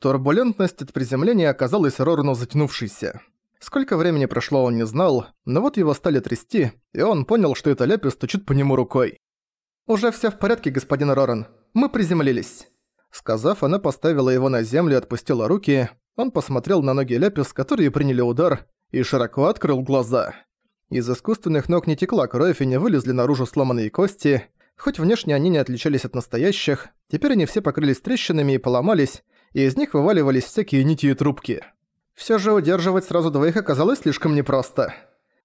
Турбулентность от приземления оказалась Рорану затянувшейся. Сколько времени прошло, он не знал, но вот его стали трясти, и он понял, что это Ляпис стучит по нему рукой. «Уже всё в порядке, господин Роран. Мы приземлились». Сказав, она поставила его на землю и отпустила руки. Он посмотрел на ноги Ляпис, которые приняли удар, и широко открыл глаза. Из искусственных ног не текла кровь и не вылезли наружу сломанные кости. Хоть внешне они не отличались от настоящих, теперь они все покрылись трещинами и поломались, и из них вываливались всякие нити и трубки. Всё же удерживать сразу двоих оказалось слишком непросто.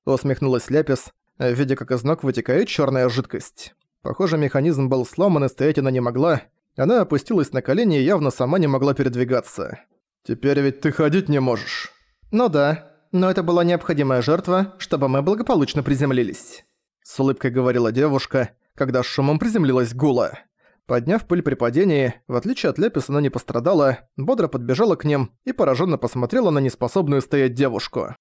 Усмехнулась Ляпис, видя, как из ног вытекает чёрная жидкость. Похоже, механизм был сломан, и стоять она не могла. Она опустилась на колени и явно сама не могла передвигаться. «Теперь ведь ты ходить не можешь». «Ну да, но это была необходимая жертва, чтобы мы благополучно приземлились», — с улыбкой говорила девушка, когда с шумом приземлилась Гула. Подняв пыль при падении, в отличие от Лепис она не пострадала, бодро подбежала к ним и пораженно посмотрела на неспособную стоять девушку.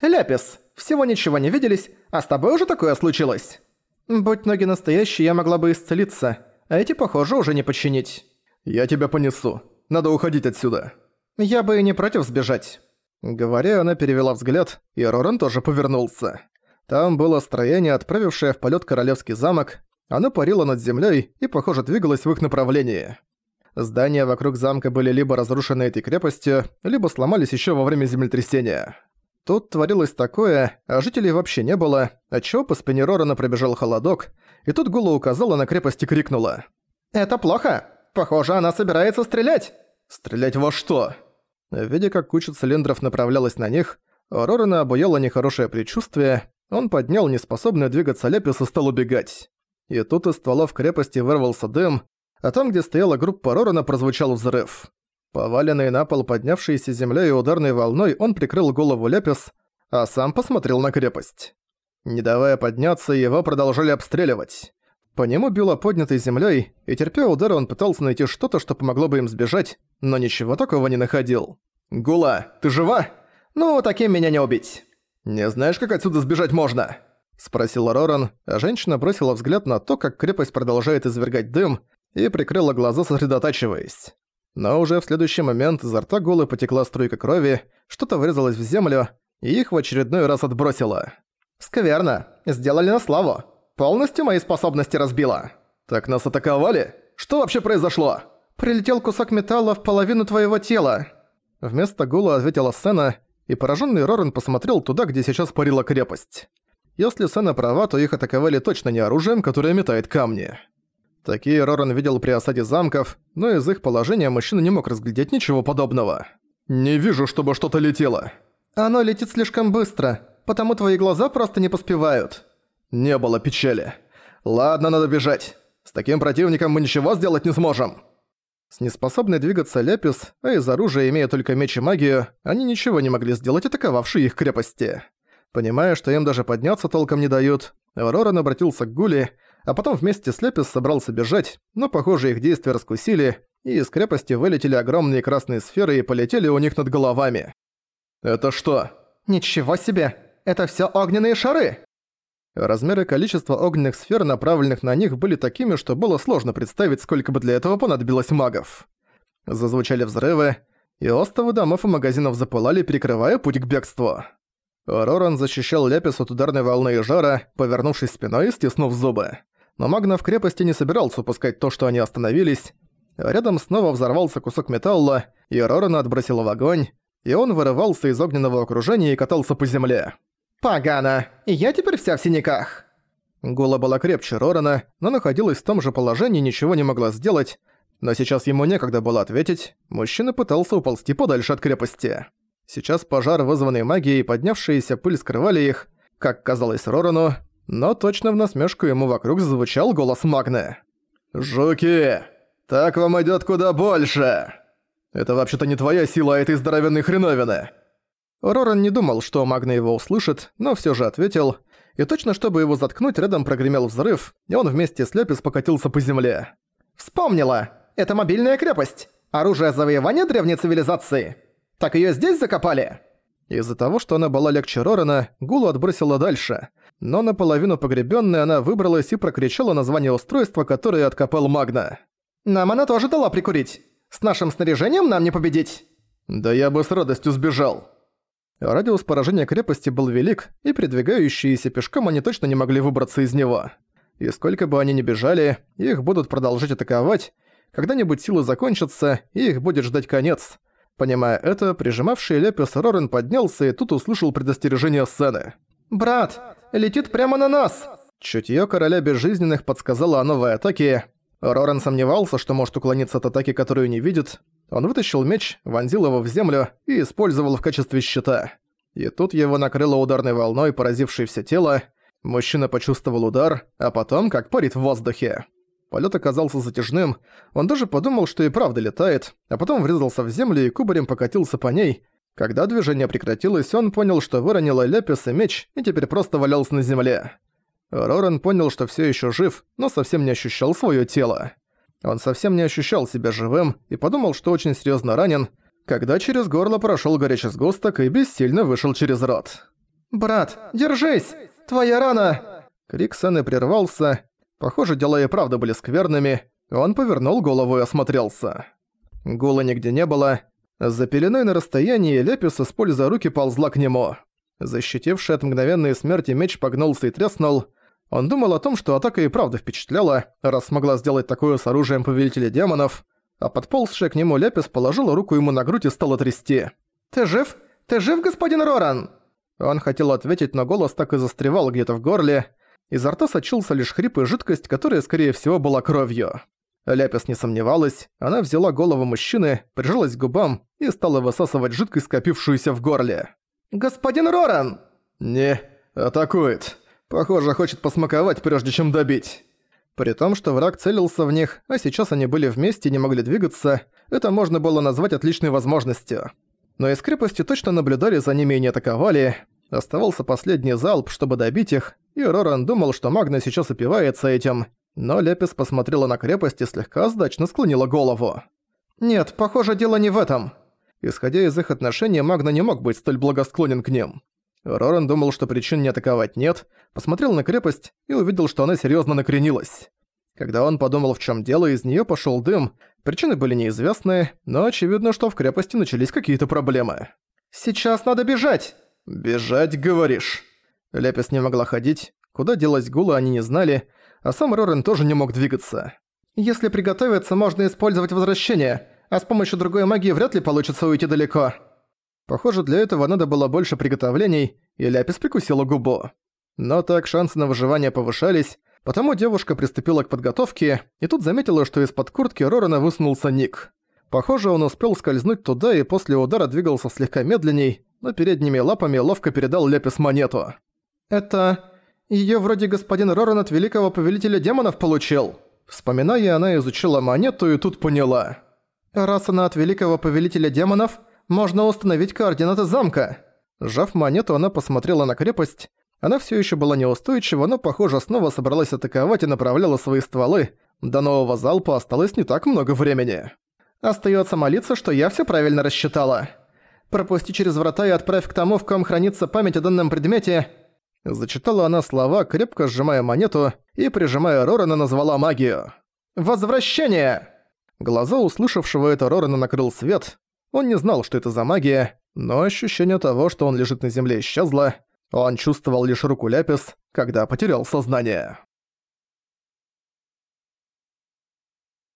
«Лепис, всего ничего не виделись, а с тобой уже такое случилось?» «Будь ноги настоящие, я могла бы исцелиться, а эти, похоже, уже не починить». «Я тебя понесу. Надо уходить отсюда». «Я бы и не против сбежать». Говоря, она перевела взгляд, и Роран тоже повернулся. Там было строение, отправившее в полет королевский замок. Оно парило над землей и, похоже, двигалось в их направлении. Здания вокруг замка были либо разрушены этой крепостью, либо сломались еще во время землетрясения. Тут творилось такое, а жителей вообще не было, отчего по спине Рорана пробежал холодок, и тут Гула указала на крепость и крикнула. «Это плохо! Похоже, она собирается стрелять!» «Стрелять во что?» Видя, как куча цилиндров направлялась на них, Рорана обуяло нехорошее предчувствие, он поднял неспособный двигаться Лепис и стал убегать. И тут из стволов крепости вырвался дым, а там, где стояла группа Рорана, прозвучал взрыв. Поваленный на пол поднявшейся землей и ударной волной, он прикрыл голову Лепис, а сам посмотрел на крепость. Не давая подняться, его продолжали обстреливать. По нему било поднятой землей, и терпя удары он пытался найти что-то, что помогло бы им сбежать, но ничего такого не находил. «Гула, ты жива?» «Ну, таким меня не убить». «Не знаешь, как отсюда сбежать можно?» Спросил Роран, а женщина бросила взгляд на то, как крепость продолжает извергать дым, и прикрыла глаза, сосредотачиваясь. Но уже в следующий момент изо рта Гулы потекла струйка крови, что-то врезалось в землю, и их в очередной раз отбросило. «Скверно. Сделали на славу. Полностью мои способности разбило». «Так нас атаковали? Что вообще произошло?» «Прилетел кусок металла в половину твоего тела». Вместо Гула ответила Сена, и пораженный Рорен посмотрел туда, где сейчас парила крепость. Если Сена права, то их атаковали точно не оружием, которое метает камни. Такие Роран видел при осаде замков, но из их положения мужчина не мог разглядеть ничего подобного. «Не вижу, чтобы что-то летело». «Оно летит слишком быстро, потому твои глаза просто не поспевают». «Не было печали. Ладно, надо бежать. С таким противником мы ничего сделать не сможем». С неспособной двигаться Лепис, а из оружия имея только меч и магию, они ничего не могли сделать атаковавшие их крепости. Понимая, что им даже подняться толком не дают, Роран обратился к Гуле, а потом вместе с Лепис собрался бежать, но, похоже, их действия раскусили, и из крепости вылетели огромные красные сферы и полетели у них над головами. «Это что?» «Ничего себе! Это всё огненные шары!» Размеры количества огненных сфер, направленных на них, были такими, что было сложно представить, сколько бы для этого понадобилось магов. Зазвучали взрывы, и остовы домов и магазинов запылали, перекрывая путь к бегству. Роран защищал Ляпис от ударной волны и жара, повернувшись спиной и стиснув зубы. Но Магна в крепости не собирался упускать то, что они остановились. Рядом снова взорвался кусок металла, и Рорана отбросила в огонь, и он вырывался из огненного окружения и катался по земле. «Погано! Я теперь вся в синяках!» Гула была крепче Рорана, но находилась в том же положении и ничего не могла сделать. Но сейчас ему некогда было ответить, мужчина пытался уползти подальше от крепости. Сейчас пожар, вызванный магией поднявшаяся пыль скрывали их, как казалось Рорану, но точно в насмешку ему вокруг звучал голос Магны. «Жуки! Так вам идёт куда больше! Это вообще-то не твоя сила, а этой здоровенной хреновины!» Роран не думал, что Магна его услышит, но всё же ответил, и точно чтобы его заткнуть, рядом прогремел взрыв, и он вместе с Лепис покатился по земле. «Вспомнила! Это мобильная крепость! Оружие завоевания древней цивилизации! Так её здесь закопали?» Из-за того, что она была легче Рорана, Гулу отбросила дальше, но наполовину погребённая она выбралась и прокричала название устройства, которое откопал Магна. «Нам она тоже дала прикурить. С нашим снаряжением нам не победить!» «Да я бы с радостью сбежал!» Радиус поражения крепости был велик, и передвигающиеся пешком они точно не могли выбраться из него. И сколько бы они ни бежали, их будут продолжать атаковать, когда-нибудь силы закончатся, и их будет ждать конец. Понимая это, прижимавший Лепис Рорен поднялся и тут услышал предостережение сцены. «Брат, летит прямо на нас!» Чутьё короля безжизненных подсказало о новой атаке. Рорен сомневался, что может уклониться от атаки, которую не видит. Он вытащил меч, вонзил его в землю и использовал в качестве щита. И тут его накрыло ударной волной, поразившей все тело. Мужчина почувствовал удар, а потом как парит в воздухе. Полет оказался затяжным, он даже подумал, что и правда летает, а потом врезался в землю и кубарем покатился по ней. Когда движение прекратилось, он понял, что выронил Лепис и меч, и теперь просто валялся на земле. Рорен понял, что все еще жив, но совсем не ощущал свое тело. Он совсем не ощущал себя живым и подумал, что очень серьезно ранен, когда через горло прошел горячий сгусток и бессильно вышел через рот. «Брат, держись! Твоя рана!» Крик Сэны прервался. Похоже, дела и правда были скверными. Он повернул голову и осмотрелся. Гула нигде не было. За пеленой на расстоянии Лепис, используя руки, ползла к нему. Защитивший от мгновенной смерти меч погнулся и треснул. Он думал о том, что атака и правда впечатляла, раз смогла сделать такое с оружием Повелителя Демонов, а подползшая к нему Лепис положила руку ему на грудь и стала трясти. «Ты жив? Ты жив, господин Роран?» Он хотел ответить, но голос так и застревал где-то в горле. Изо рта сочился лишь хрип и жидкость, которая, скорее всего, была кровью. Ляпис не сомневалась, она взяла голову мужчины, прижалась к губам и стала высасывать жидкость, скопившуюся в горле. «Господин Роран!» «Не, атакует. Похоже, хочет посмаковать, прежде чем добить». При том, что враг целился в них, а сейчас они были вместе и не могли двигаться, это можно было назвать отличной возможностью. Но из крепости точно наблюдали за ними и не атаковали. Оставался последний залп, чтобы добить их, и Роран думал, что Магна сейчас упивается этим, но Лепис посмотрела на крепость и слегка сдачно склонила голову. «Нет, похоже, дело не в этом». Исходя из их отношений, Магна не мог быть столь благосклонен к ним. Роран думал, что причин не атаковать нет, посмотрел на крепость и увидел, что она серьезно накренилась. Когда он подумал, в чем дело, из нее пошел дым. Причины были неизвестны, но очевидно, что в крепости начались какие-то проблемы. «Сейчас надо бежать!» «Бежать, говоришь?» Лепис не могла ходить, куда делась Гула они не знали, а сам Рорен тоже не мог двигаться. «Если приготовиться, можно использовать возвращение, а с помощью другой магии вряд ли получится уйти далеко». Похоже, для этого надо было больше приготовлений, и Ляпис прикусила губу. Но так шансы на выживание повышались, потому девушка приступила к подготовке, и тут заметила, что из-под куртки Рорена высунулся Ник. Похоже, он успел скользнуть туда и после удара двигался слегка медленней, но передними лапами ловко передал Лепис монету. «Это... её вроде господин Роран от Великого Повелителя Демонов получил». Вспоминая, она изучила монету и тут поняла. «Раз она от Великого Повелителя Демонов, можно установить координаты замка». Сжав монету, она посмотрела на крепость. Она всё ещё была неустойчива, но, похоже, снова собралась атаковать и направляла свои стволы. До нового залпа осталось не так много времени. «Остаётся молиться, что я всё правильно рассчитала. Пропусти через врата и отправь к тому, в ком хранится память о данном предмете, Зачитала она слова, крепко сжимая монету, и, прижимая Рорана, назвала магию. «Возвращение!» Глаза услышавшего это Рорана накрыл свет. Он не знал, что это за магия, но ощущение того, что он лежит на земле, исчезло. Он чувствовал лишь руку Ляпис, когда потерял сознание.